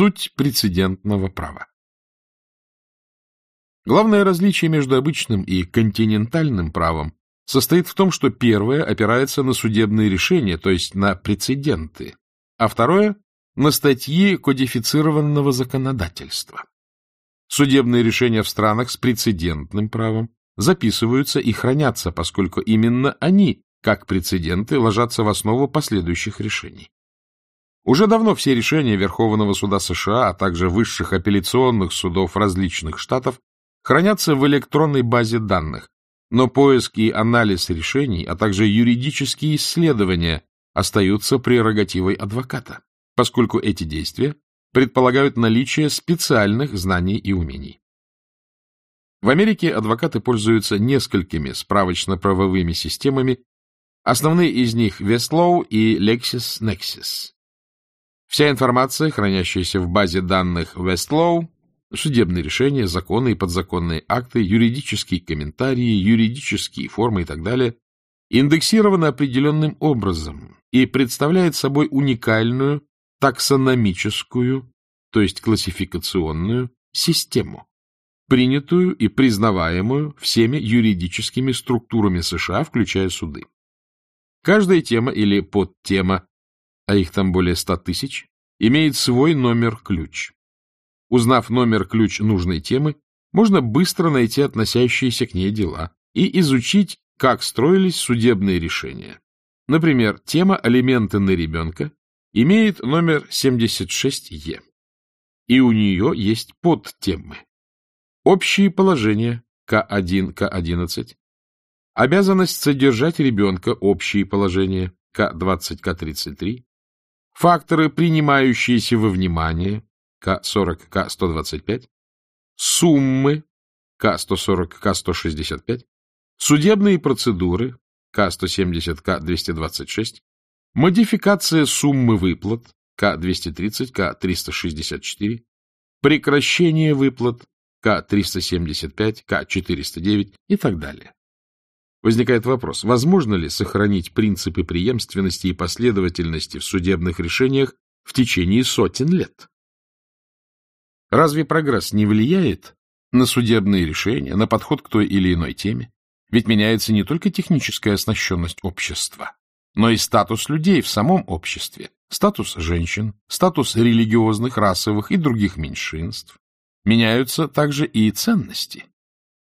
Суть прецедентного права. Главное различие между обычным и континентальным правом состоит в том, что первое опирается на судебные решения, то есть на прецеденты, а второе — на статьи кодифицированного законодательства. Судебные решения в странах с прецедентным правом записываются и хранятся, поскольку именно они, как прецеденты, ложатся в основу последующих решений. Уже давно все решения Верховного суда США, а также высших апелляционных судов различных штатов хранятся в электронной базе данных, но поиск и анализ решений, а также юридические исследования остаются прерогативой адвоката, поскольку эти действия предполагают наличие специальных знаний и умений. В Америке адвокаты пользуются несколькими справочно-правовыми системами, основные из них Westlaw и LexisNexis. Вся информация, хранящаяся в базе данных Westlaw, судебные решения, законы и подзаконные акты, юридические комментарии, юридические формы и так далее, индексирована определенным образом и представляет собой уникальную таксономическую, то есть классификационную, систему, принятую и признаваемую всеми юридическими структурами США, включая суды. Каждая тема или подтема, а их там более ста тысяч, имеет свой номер-ключ. Узнав номер-ключ нужной темы, можно быстро найти относящиеся к ней дела и изучить, как строились судебные решения. Например, тема «Алименты на ребенка» имеет номер 76Е, и у нее есть подтемы. Общие положения К1, К11, обязанность содержать ребенка, общие положения К20, К33, факторы, принимающиеся во внимание к-40, К-125, суммы К-140, К-165, судебные процедуры К-170, К-226, модификация суммы выплат К-230, К-364, прекращение выплат К-375, К-409 и так далее. Возникает вопрос, возможно ли сохранить принципы преемственности и последовательности в судебных решениях в течение сотен лет? Разве прогресс не влияет на судебные решения, на подход к той или иной теме? Ведь меняется не только техническая оснащенность общества, но и статус людей в самом обществе, статус женщин, статус религиозных, расовых и других меньшинств. Меняются также и ценности.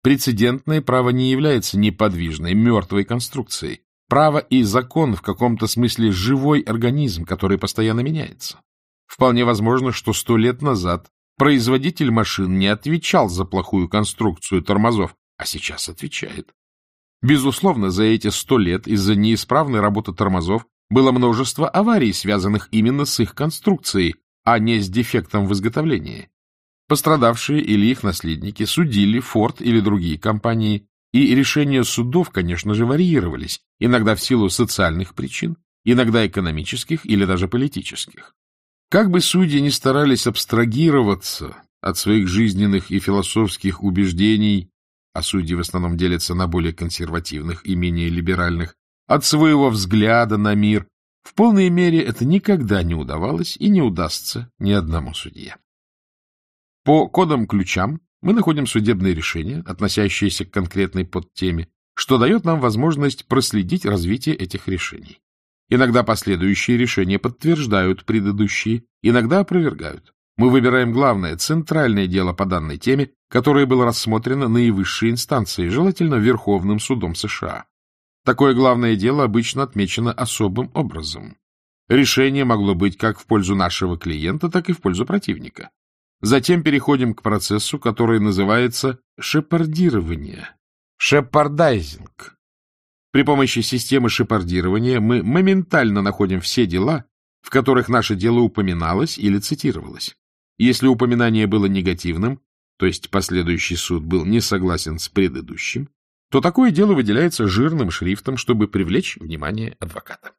Прецедентное право не является неподвижной, мертвой конструкцией. Право и закон в каком-то смысле живой организм, который постоянно меняется. Вполне возможно, что сто лет назад Производитель машин не отвечал за плохую конструкцию тормозов, а сейчас отвечает. Безусловно, за эти сто лет из-за неисправной работы тормозов было множество аварий, связанных именно с их конструкцией, а не с дефектом в изготовлении. Пострадавшие или их наследники судили Форд или другие компании, и решения судов, конечно же, варьировались, иногда в силу социальных причин, иногда экономических или даже политических. Как бы судьи ни старались абстрагироваться от своих жизненных и философских убеждений, а судьи в основном делятся на более консервативных и менее либеральных, от своего взгляда на мир, в полной мере это никогда не удавалось и не удастся ни одному судье. По кодам-ключам мы находим судебные решения, относящиеся к конкретной подтеме, что дает нам возможность проследить развитие этих решений. Иногда последующие решения подтверждают предыдущие, иногда опровергают. Мы выбираем главное, центральное дело по данной теме, которое было рассмотрено наивысшей инстанцией, желательно Верховным судом США. Такое главное дело обычно отмечено особым образом. Решение могло быть как в пользу нашего клиента, так и в пользу противника. Затем переходим к процессу, который называется шепардирование, шепардайзинг. При помощи системы шепардирования мы моментально находим все дела, в которых наше дело упоминалось или цитировалось. Если упоминание было негативным, то есть последующий суд был не согласен с предыдущим, то такое дело выделяется жирным шрифтом, чтобы привлечь внимание адвоката.